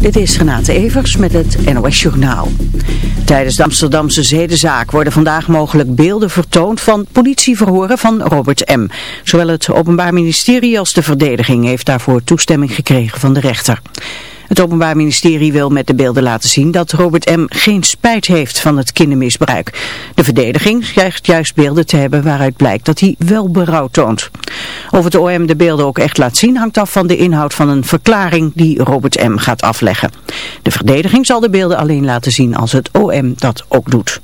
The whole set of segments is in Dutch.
Dit is Renate Evers met het NOS Journaal. Tijdens de Amsterdamse zedenzaak worden vandaag mogelijk beelden vertoond van politieverhoren van Robert M. Zowel het Openbaar Ministerie als de verdediging heeft daarvoor toestemming gekregen van de rechter. Het Openbaar Ministerie wil met de beelden laten zien dat Robert M. geen spijt heeft van het kindermisbruik. De verdediging krijgt juist beelden te hebben waaruit blijkt dat hij wel berouw toont. Of het OM de beelden ook echt laat zien hangt af van de inhoud van een verklaring die Robert M. gaat afleggen. De verdediging zal de beelden alleen laten zien als het OM dat ook doet.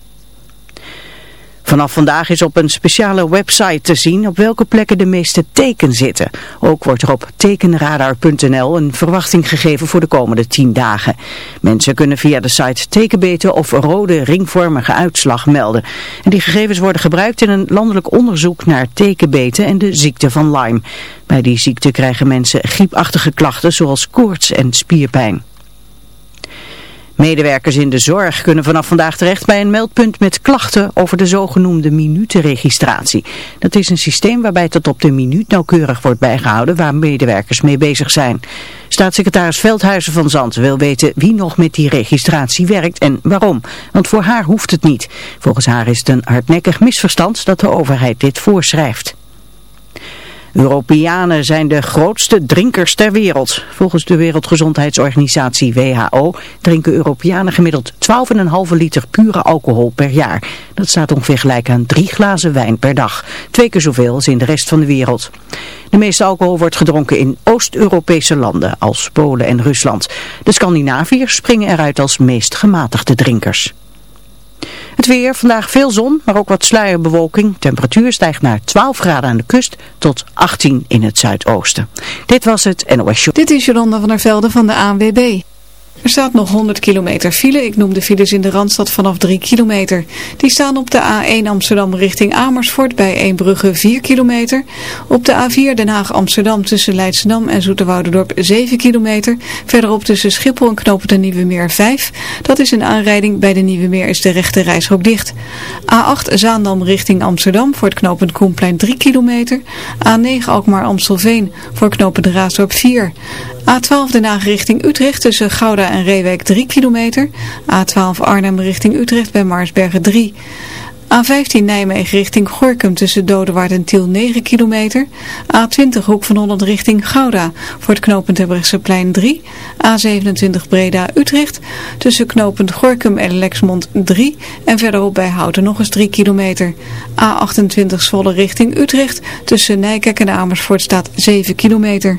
Vanaf vandaag is op een speciale website te zien op welke plekken de meeste teken zitten. Ook wordt er op tekenradar.nl een verwachting gegeven voor de komende 10 dagen. Mensen kunnen via de site tekenbeten of rode ringvormige uitslag melden. En die gegevens worden gebruikt in een landelijk onderzoek naar tekenbeten en de ziekte van Lyme. Bij die ziekte krijgen mensen griepachtige klachten zoals koorts en spierpijn. Medewerkers in de zorg kunnen vanaf vandaag terecht bij een meldpunt met klachten over de zogenoemde minutenregistratie. Dat is een systeem waarbij tot op de minuut nauwkeurig wordt bijgehouden waar medewerkers mee bezig zijn. Staatssecretaris Veldhuizen van Zanten wil weten wie nog met die registratie werkt en waarom. Want voor haar hoeft het niet. Volgens haar is het een hardnekkig misverstand dat de overheid dit voorschrijft. Europeanen zijn de grootste drinkers ter wereld. Volgens de Wereldgezondheidsorganisatie WHO drinken Europeanen gemiddeld 12,5 liter pure alcohol per jaar. Dat staat ongeveer gelijk aan drie glazen wijn per dag. Twee keer zoveel als in de rest van de wereld. De meeste alcohol wordt gedronken in Oost-Europese landen als Polen en Rusland. De Scandinaviërs springen eruit als meest gematigde drinkers. Het weer, vandaag veel zon, maar ook wat sluierbewolking. Temperatuur stijgt naar 12 graden aan de kust tot 18 in het zuidoosten. Dit was het NOS Show. Dit is Jolanda van der Velde van de ANWB. Er staat nog 100 kilometer file. Ik noem de files in de Randstad vanaf 3 kilometer. Die staan op de A1 Amsterdam richting Amersfoort bij Eembrugge 4 kilometer. Op de A4 Den Haag Amsterdam tussen Leidschendam en Zoeterwoudendorp 7 kilometer. Verderop tussen Schiphol en Knopen de Nieuwe Meer 5. Dat is een aanrijding. Bij de Nieuwe Meer is de rechte reishok dicht. A8 Zaandam richting Amsterdam voor het knooppunt Koenplein 3 kilometer. A9 Alkmaar Amstelveen voor knooppunt Raasdorp 4. A12 Den Haag richting Utrecht tussen Gouda en Reewijk 3 kilometer. A12 Arnhem richting Utrecht bij Maarsbergen 3. A15 Nijmegen richting Gorkum tussen Dodewaard en Tiel 9 kilometer. A20 Hoek van Holland richting Gouda voor het knooppunt plein 3. A27 Breda Utrecht tussen knooppunt Gorkum en Lexmond 3. En verderop bij Houten nog eens 3 kilometer. A28 Zwolle richting Utrecht tussen Nijkerk en Amersfoort staat 7 kilometer.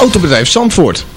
Autobedrijf Zandvoort.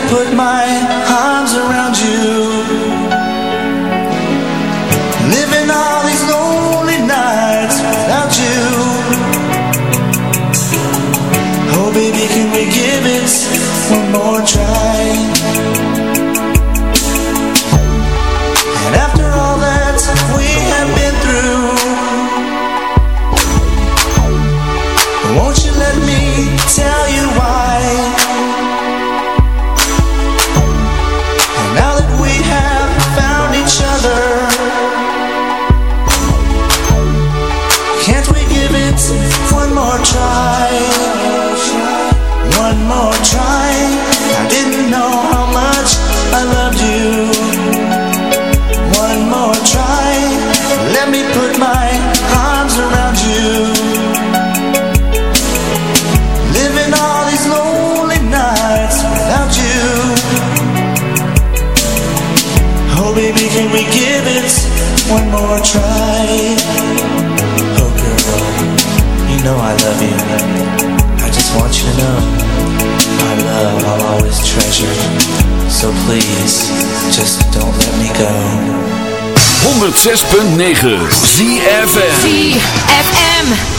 put my please, just don't let me go. 106.9 ZFM ZFM.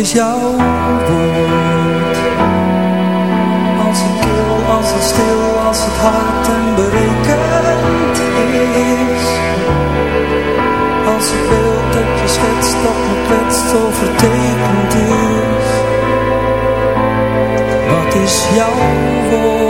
Is. Jouw woord? Als het kil, als het stil, als het hard en berekend kwetst, overtekend is. Wat is jouw woord?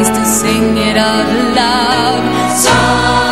is to sing it out loud. So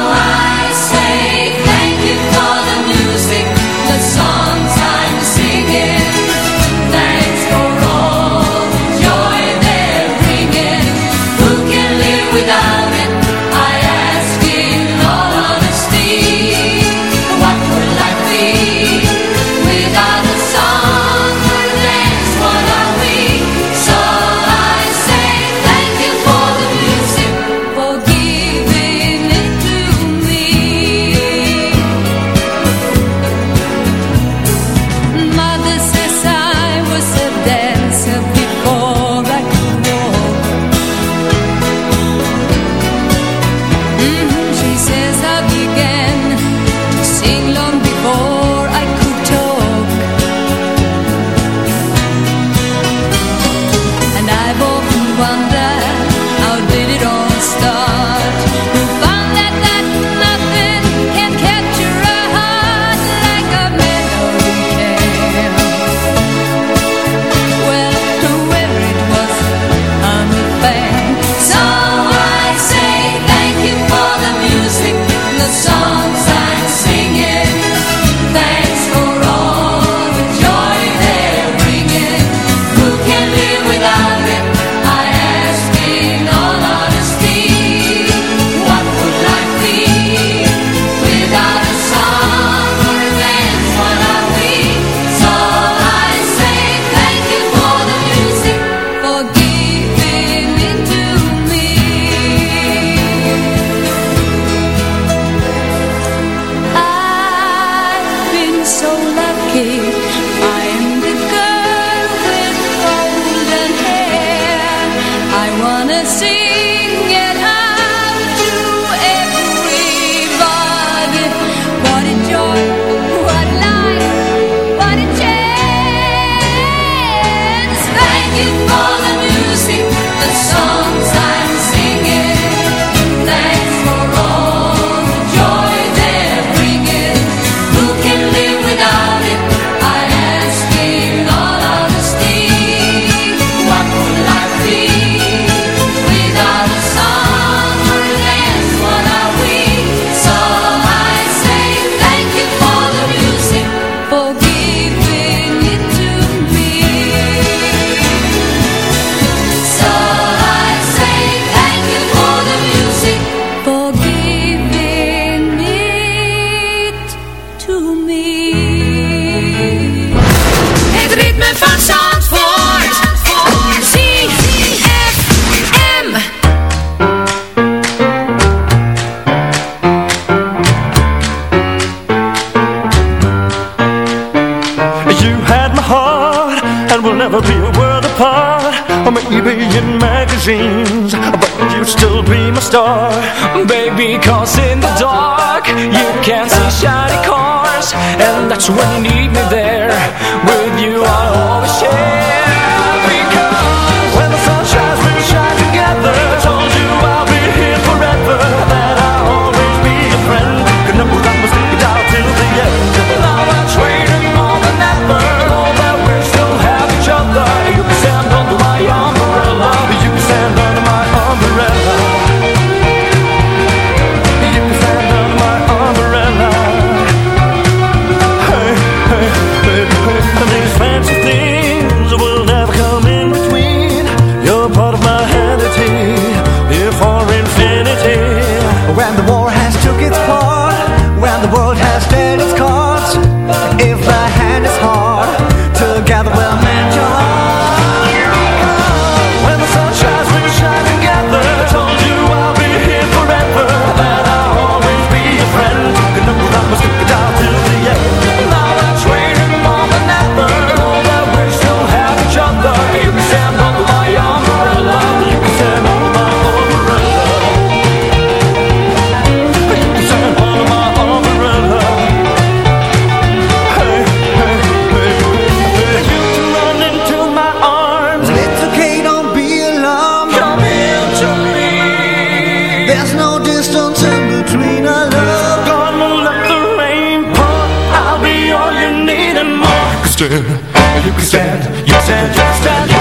You stand, you stand, you stand.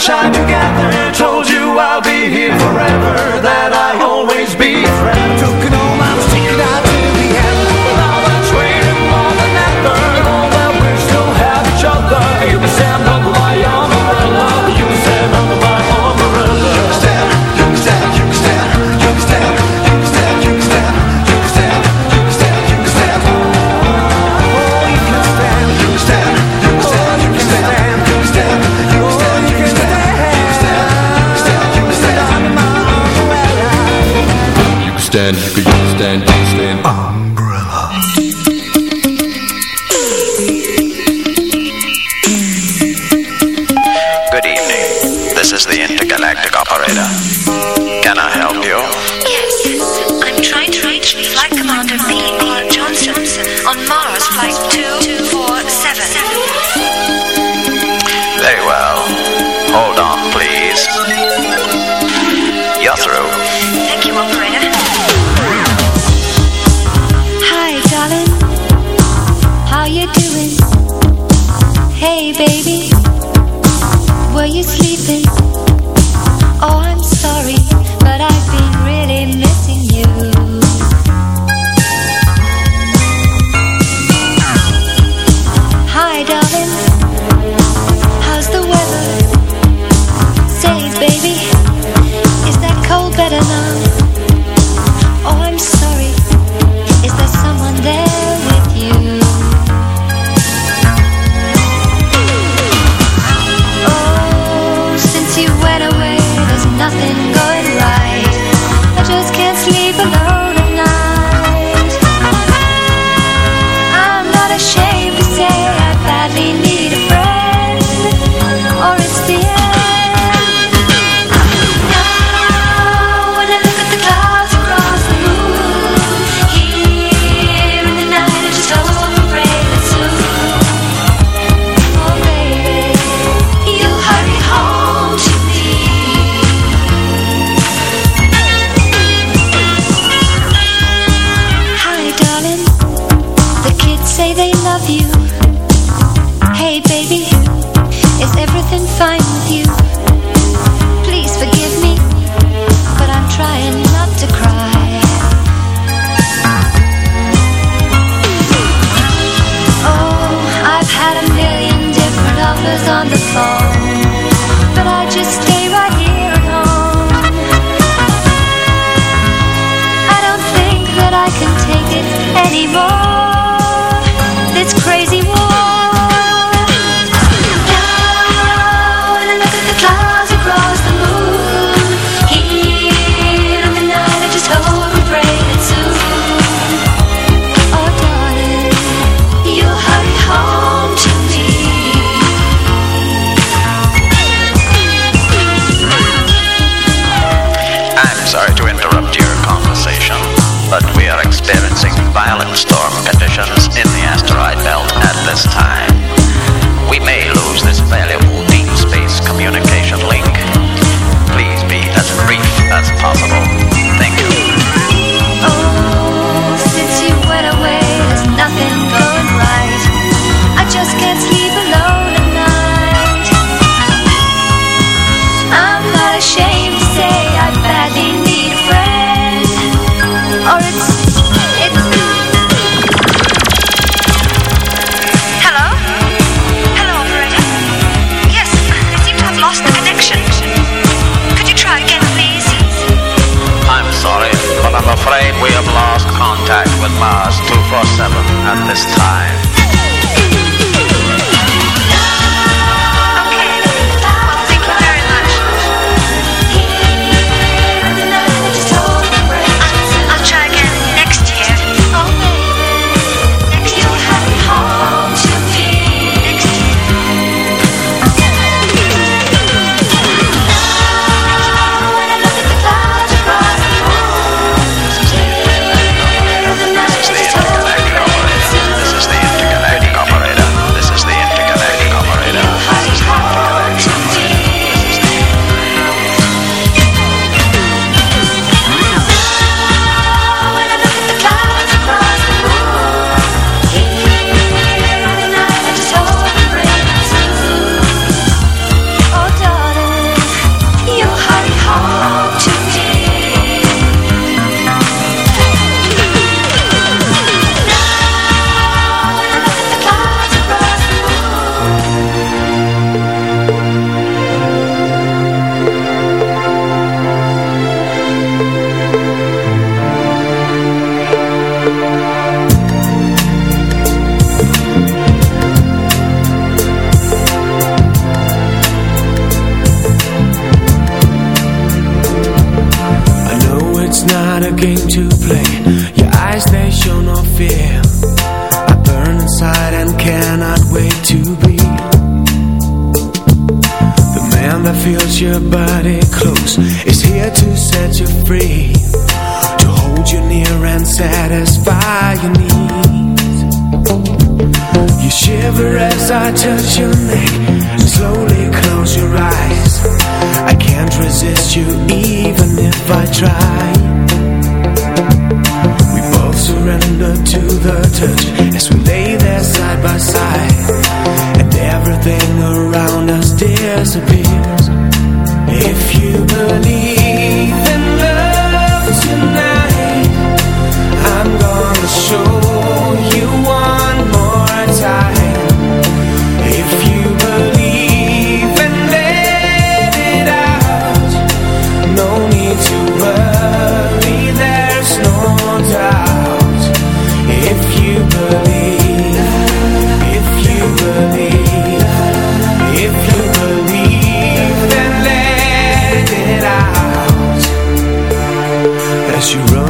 shine together. Told you. stand, you could use stand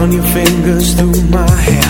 run your fingers through my hair